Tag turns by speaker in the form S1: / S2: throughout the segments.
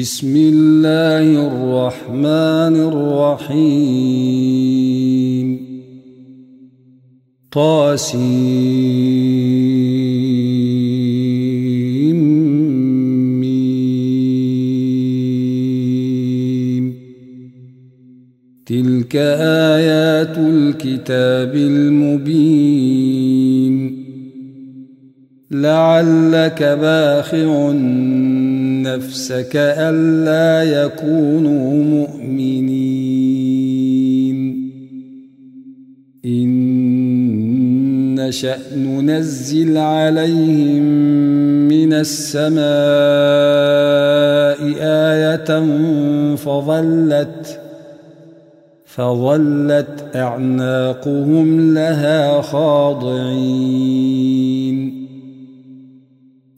S1: بسم الله الرحمن الرحيم. طاسيم. تلك آيات الكتاب المبين. لعلك باخع نفسك ألا يكونوا مؤمنين. إن نشأ ننزل عليهم من السماء آية فظلت فظلت أعناقهم لها خاضعين.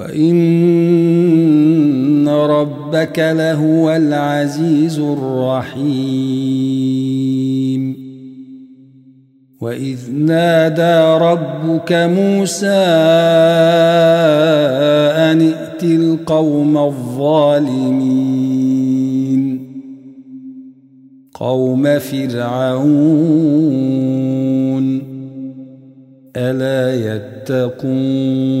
S1: وإن ربك لهو العزيز الرحيم وإذ نادى ربك موسى أن ائت القوم الظالمين قوم فرعون ألا يتقون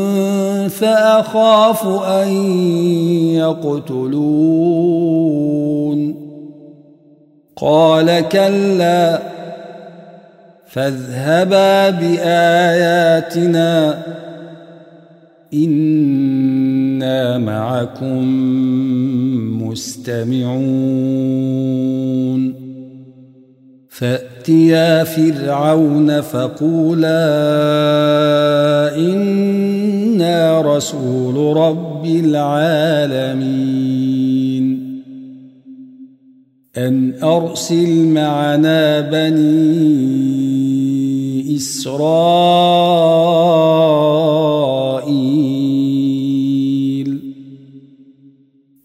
S1: فأخاف أن يقتلون. قال كلا فاذهبا بآياتنا إنا معكم مستمعون. فأتيا فرعون فقولا إنا رسول رب العالمين. أن أرسل معنا بني إسرائيل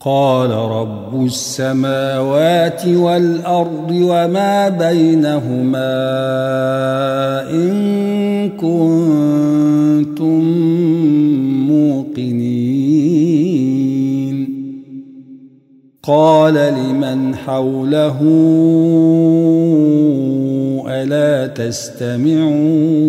S1: قال رب السماوات والأرض وما بينهما إن كنتم موقنين. قال لمن حوله ألا تستمعون؟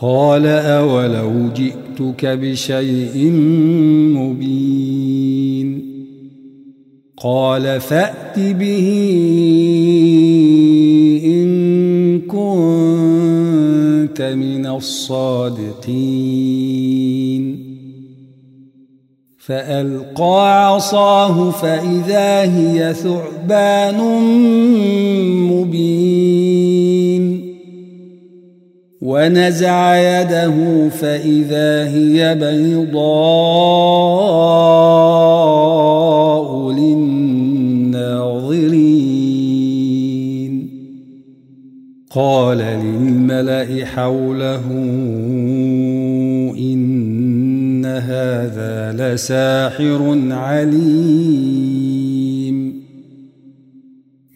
S1: قال أولو جئتك بشيء مبين قال فأت به إن كنت من الصادقين فألقى عصاه فإذا هي ثعبان مبين ونزع يده فإذا هي بيضاء للناظرين. قال للملأ حوله إن هذا لساحر عليم.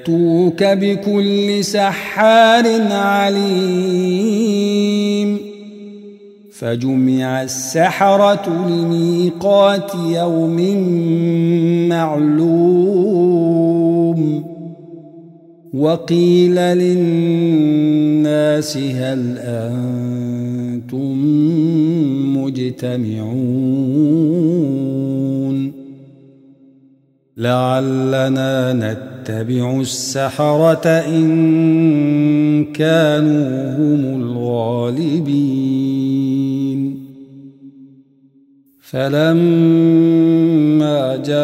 S1: يأتوك بكل سحار عليم. فجمع السحرة لميقات يوم معلوم. وقيل للناس هل أنتم مجتمعون؟ لعلنا نتبع السحرة إن كانوا هم الغالبين. فلما جاء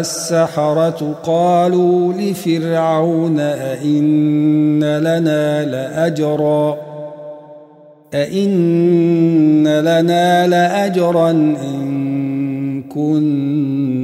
S1: السحرة قالوا لفرعون أئن لنا لأجرا أئن لنا لأجرا إن كنا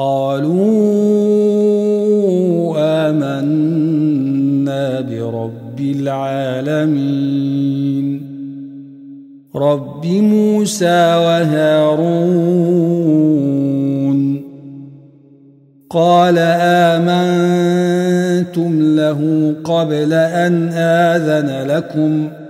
S1: قالوا آمنا برب العالمين. رب موسى وهارون. قال آمنتم له قبل أن آذن لكم ۖ.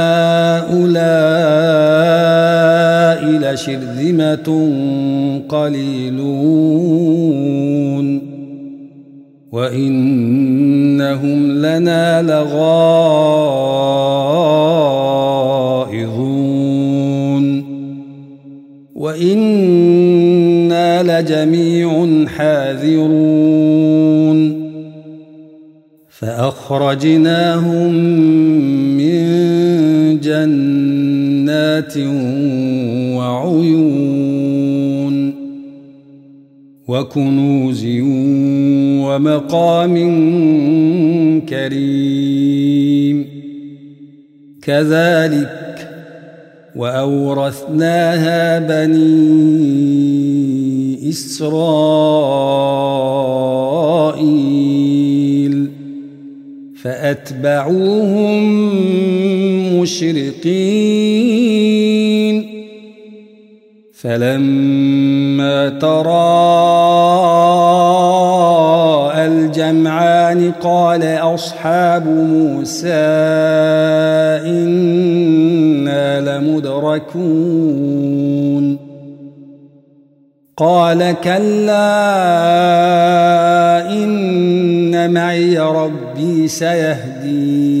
S1: لشرذمة قليلون. وإنهم لنا لغائظون. وإنا لجميع حاذرون. فأخرجناهم من جنات وعيون وكنوز ومقام كريم. كذلك وأورثناها بني إسرائيل فأتبعوهم مشرقين فلما تراءى الجمعان قال أصحاب موسى إنا لمدركون. قال كلا إن معي ربي سيهدين.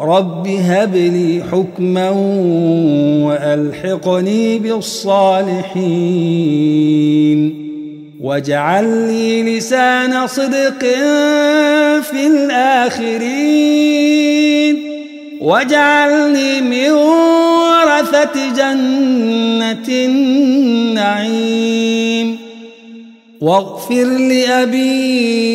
S1: رب هب لي حكما وألحقني بالصالحين واجعل لي لسان صدق في الآخرين واجعلني من ورثة جنة النعيم واغفر لأبي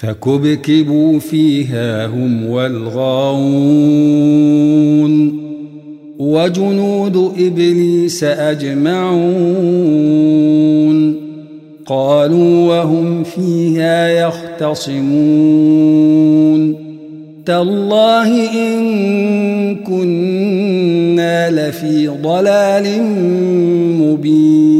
S1: فكبكبوا فيها هم والغاوون. وجنود إبليس أجمعون. قالوا وهم فيها يختصمون. تالله إن كنا لفي ضلال مبين.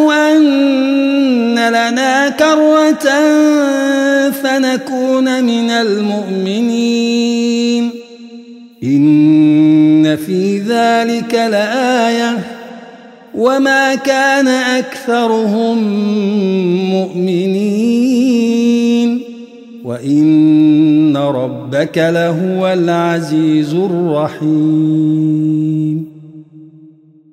S1: لنا كرة فنكون من المؤمنين. إن في ذلك لآية. وما كان أكثرهم مؤمنين. وإن ربك لهو العزيز الرحيم.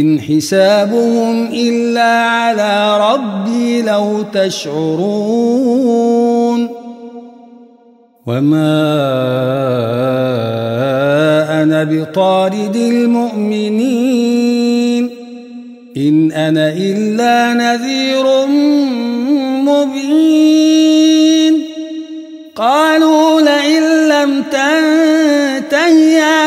S1: إن حسابهم إلا على ربي لو تشعرون وما أنا بطارد المؤمنين إن أنا إلا نذير مبين قالوا لئن لم تنته يا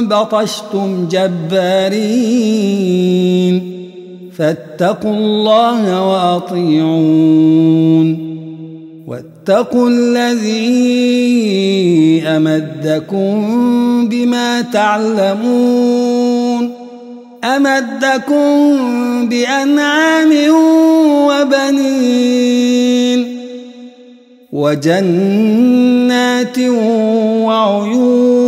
S1: بطشتم جبارين فاتقوا الله وأطيعون واتقوا الذي أمدكم بما تعلمون أمدكم بأنعام وبنين وجنات وعيون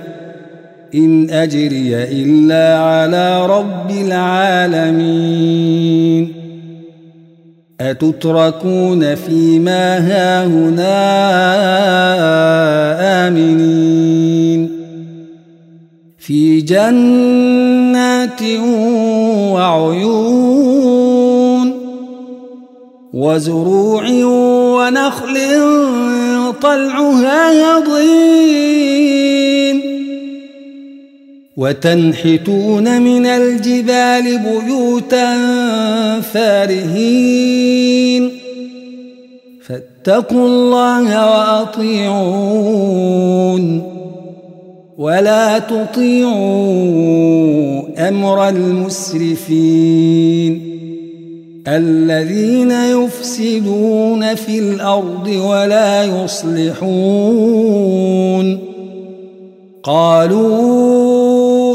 S1: إن أجري إلا على رب العالمين. أتتركون فيما هاهنا آمنين. في جنات وعيون وزروع ونخل طلعها هضيم وتنحتون من الجبال بيوتا فارهين. فاتقوا الله وأطيعون. ولا تطيعوا أمر المسرفين. الذين يفسدون في الأرض ولا يصلحون. قالوا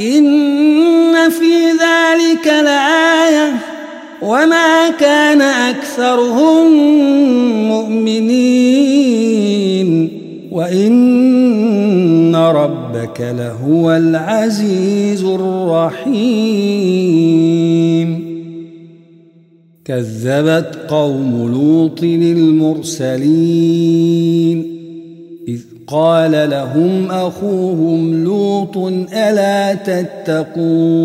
S1: إن في ذلك لآية وما كان أكثرهم مؤمنين وإن ربك لهو العزيز الرحيم. كذبت قوم لوط المرسلين. قال لهم أخوهم لوط ألا تتقون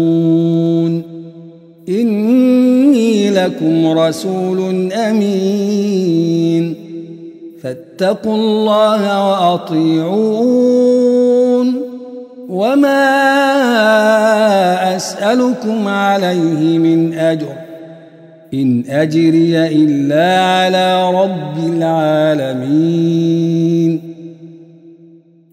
S1: إني لكم رسول أمين فاتقوا الله وأطيعون وما أسألكم عليه من أجر إن أجري إلا على رب العالمين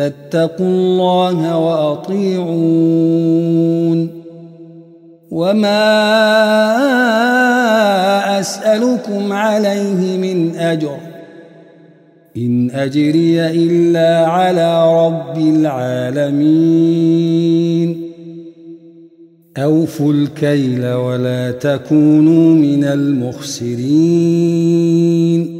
S1: فاتقوا الله وأطيعون. وما أسألكم عليه من أجر. إن أجري إلا على رب العالمين. أوفوا الكيل ولا تكونوا من المخسرين.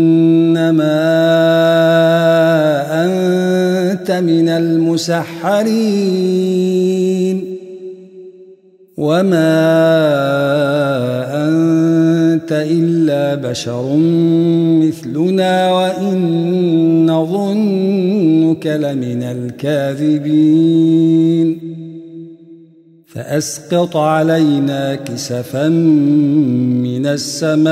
S1: إنما أنت من المسحرين. وما أنت إلا بشر مثلنا وإن نظنك لمن الكاذبين. فأسقط علينا كسفا من السماء.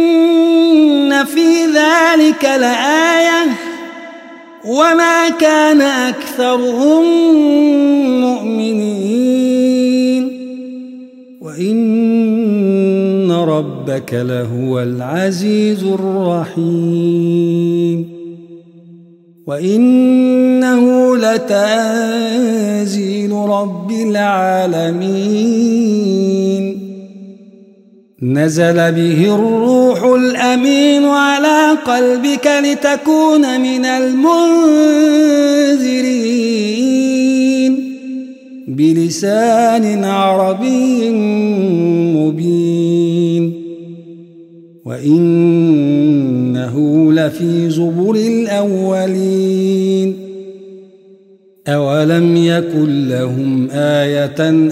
S1: إن في ذلك لآية وما كان أكثرهم مؤمنين. وإن ربك لهو العزيز الرحيم. وإنه لتنزيل رب العالمين. نزل به الروح الأمين على قلبك لتكون من المنذرين. بلسان عربي مبين. وإنه لفي زبر الأولين. أولم يكن لهم آية أن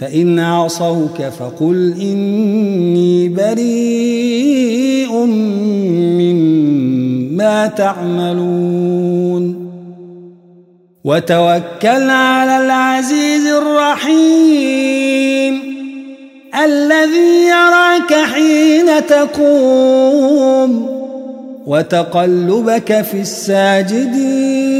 S1: فإن عصوك فقل إني بريء مما تعملون. وتوكل على العزيز الرحيم الذي يراك حين تقوم وتقلبك في الساجدين.